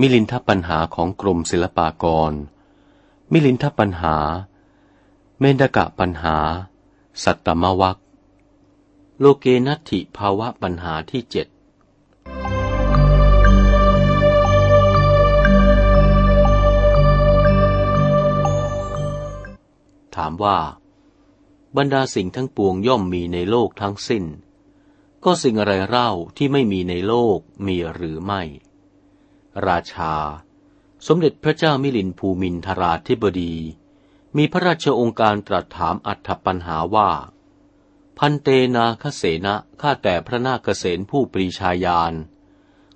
มิลินทปัญหาของกรมศิลปากร มิลินทปัญหา เมนกะปัญหา สัตตมวัคโลเกนัตถิภาวะปัญหาที่เจ็ดถามว่า บรรดาสิ่งทั้งปวงย่อมมีในโลกทั้งสิ้น ก็สิ่งอะไรเล่าที่ไม่มีในโลกมีหรือไม่ ราชา สมเด็จพระเจ้ามิลินภูมินทราธิบดี มีพระราชองค์การตรัสถามอัฏฐปัญหาว่า พันเตนาคเสนะข้าแต่พระนาคเษนผู้ปรีชาญาณ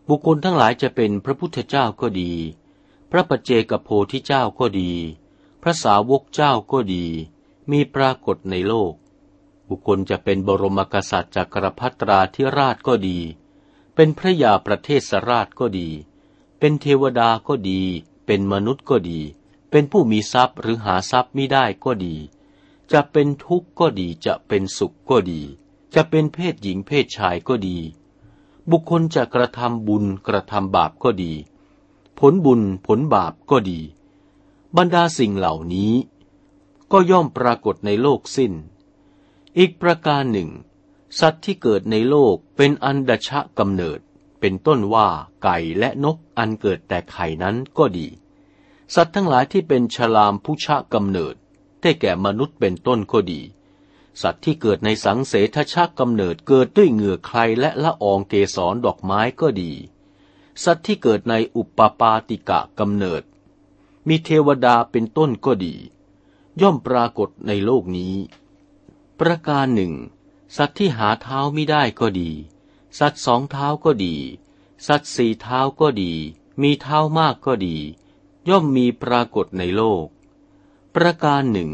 บุคคลทั้งหลายจะเป็นพระพุทธเจ้าก็ดี พระปัจเจกโพธิเจ้าก็ดี พระสาวกเจ้าก็ดี มีปรากฏในโลก บุคคลจะเป็นบรมกษัตริย์จักรพรรตราธิราชก็ดีเป็นพระยาประเทศสราชก็ดี เป็นเทวดาก็ดี เป็นมนุษย์ก็ดี เป็นผู้มีทรัพย์หรือหาทรัพย์ไม่ได้ก็ดี จะเป็นทุกข์ก็ดี จะเป็นสุขก็ดี จะเป็นเพศหญิงเพศชายก็ดี บุคคลจะกระทำบุญกระทำบาปก็ดี ผลบุญผลบาปก็ดี บรรดาสิ่งเหล่านี้ ก็ย่อมปรากฏในโลกสิ้น อีกประการหนึ่ง สัตว์ที่เกิดในโลกเป็นอันดชะกำเนิด เป็นต้นว่าไก่และนกอันเกิดแต่ไข่นั้นก็ดี สัตว์ทั้งหลายที่เป็นฉลามผู้ชะกำเนิด ได้แก่มนุษย์เป็นต้นก็ดี สัตว์ที่เกิดในสังเสทชักกำเนิดเกิดด้วยเหงื่อใครและละอองเกสรดอกไม้ก็ดี สัตว์ที่เกิดในอุปปาติกะกำเนิด มีเทวดาเป็นต้นก็ดี ย่อมปรากฏในโลกนี้ ประการหนึ่งสัตว์ที่หาเท้าไม่ได้ก็ดี สัตว์สองเท้าก็ดี สัตว์สี่เท้าก็ดี มีเท้ามากก็ดี ย่อมมีปรากฏในโลก ประการหนึ่ง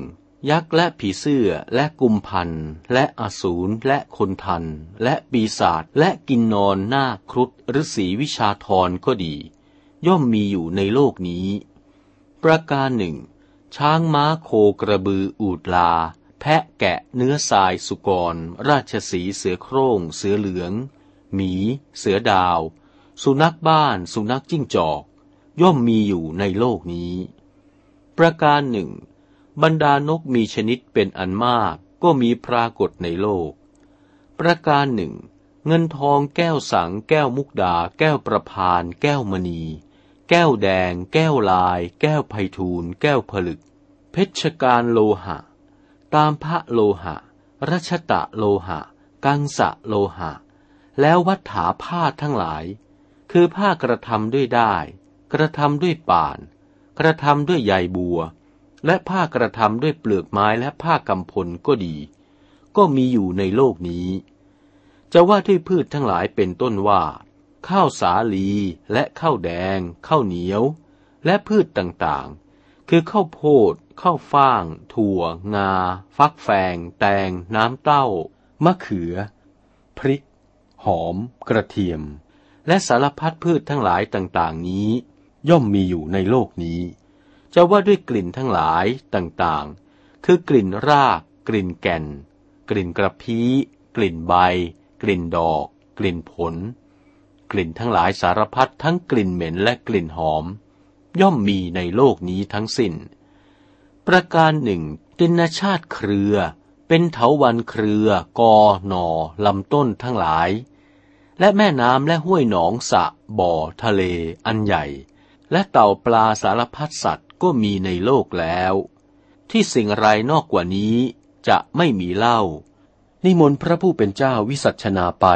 ยักษ์และผีเสื้อและกุมพันและอสูรและคนทัน และปีศาจและกินนอนหน้าครุฑหรือสีวิชาทรก็ดี ย่อมมีอยู่ในโลกนี้ ประการหนึ่ง ช้างม้าโคกระบืออูดลาแพะแกะเนื้อทรายสุกร ราชสีเสือโคร่ง เสือเหลือง หมี เสือดาว สุนัขบ้าน สุนัขจิ้งจอก ย่อมมีอยู่ในโลกนี้ ประการหนึ่ง บรรดานกมีชนิดเป็นอันมากก็มีปรากฏในโลก ประการหนึ่ง เงินทองแก้วสัง แก้วมุกดา แก้วประพาน แก้วมณี แก้วแดง แก้วลาย แก้วไพทูลแก้วผลึก เพชรการโลหะ ตามพระโลหะ รัชตะโลหะ กังสะโลหะ แล้ววัฏฐาผ้าทั้งหลาย คือผ้ากระทำด้วยได้ กระทำด้วยป่าน กระทำด้วยใยบัว และผ้ากระทำด้วยเปลือกไม้และผ้ากำพลก็ดี ก็มีอยู่ในโลกนี้ จะว่าด้วยพืชทั้งหลายเป็นต้นว่า ข้าวสาลีและข้าวแดง ข้าวเหนียว และพืชต่างๆ คือข้าวโพดข้าวฟ่าง ถั่ว งา ฟักแฟง แตง น้ำเต้ามะเขือ พริก หอม กระเทียม และสารพัดพืชทั้งหลายต่างๆนี้ ย่อมมีอยู่ในโลกนี้ จะว่าด้วยกลิ่นทั้งหลายต่างๆ คือกลิ่นราก กลิ่นแก่น กลิ่นกระพี้ กลิ่นใบ กลิ่นดอก กลิ่นผล กลิ่นทั้งหลายสารพัดทั้งกลิ่นเหม็นและกลิ่นหอม ย่อมมีในโลกนี้ทั้งสิน้น ประการหนึ่งตินชาติเครือ เป็นเถาวันเครือกอหนอลำต้นทั้งหลาย และแม่น้ำและห้วยหนองสะบ่อทะเลอันใหญ่ และเต่าปลาสารพัดสัตว์ก็มีในโลกแล้ว ที่สิ่งไรนอกกว่านี้จะไม่มีเล่า นิมนต์พระผู้เป็นเจ้าวิสัชนาไป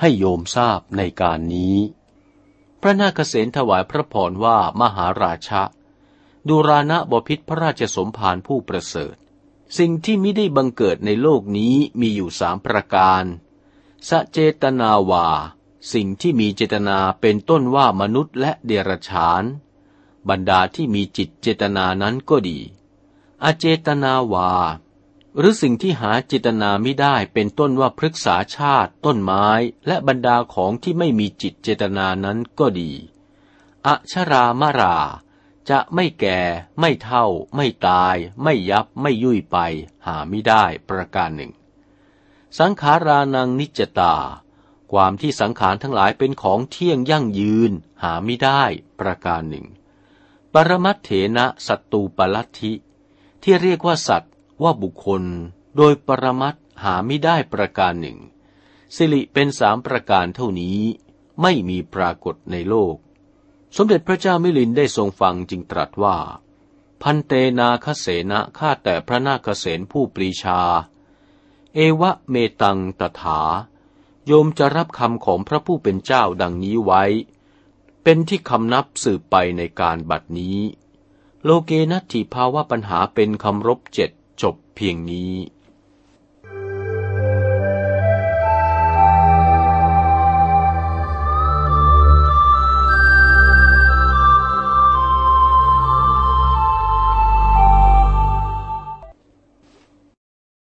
ให้โยมทราบในการนี้ พระนาคเษนถวายพระพรว่ามหาราชะ ดูรานะบพิษพระราชสมภารผู้ประเสริฐ สิ่งที่ไม่ได้บังเกิดในโลกนี้มีอยู่สามประการสเจตนาวา สิ่งที่มีเจตนาเป็นต้นว่ามนุษย์และเดรัจฉาน บรรดาที่มีจิตเจตนานั้นก็ดี อเจตนาวา หรือสิ่งที่หาเจตนาไม่ได้เป็นต้นว่าพฤกษาชาติ ต้นไม้ และบรรดาของที่ไม่มีจิตเจตนานั้นก็ดี อชรามรา จะไม่แก่ ไม่เท่า ไม่ตาย ไม่ยับไม่ยุ่ยไป หาไม่ได้ประการหนึ่ง สังขารานังนิจตา ความที่สังขารทั้งหลายเป็นของเที่ยงยั่งยืน หาไม่ได้ประการหนึ่ง ปรมัตเถนะสัตตูปลัทธิ ที่เรียกว่าสัตว์ว่าบุคคล โดยปรมัตหาไม่ได้ประการหนึ่งสิริเป็นสามประการเท่านี้ ไม่มีปรากฏในโลก สมเด็จพระเจ้ามิลินได้ทรงฟังจึงตรัสว่า พันเตนาคเสนะข้าแต่พระนาคเสนผู้ปรีชา เอวะเมตังตถา โยมจะรับคำของพระผู้เป็นเจ้าดังนี้ไว้ เป็นที่คำนับสืบไปในการบัดนี้ โลเกนัตถิภาวะปัญหาเป็นคำรบเจ็ดจบเพียงนี้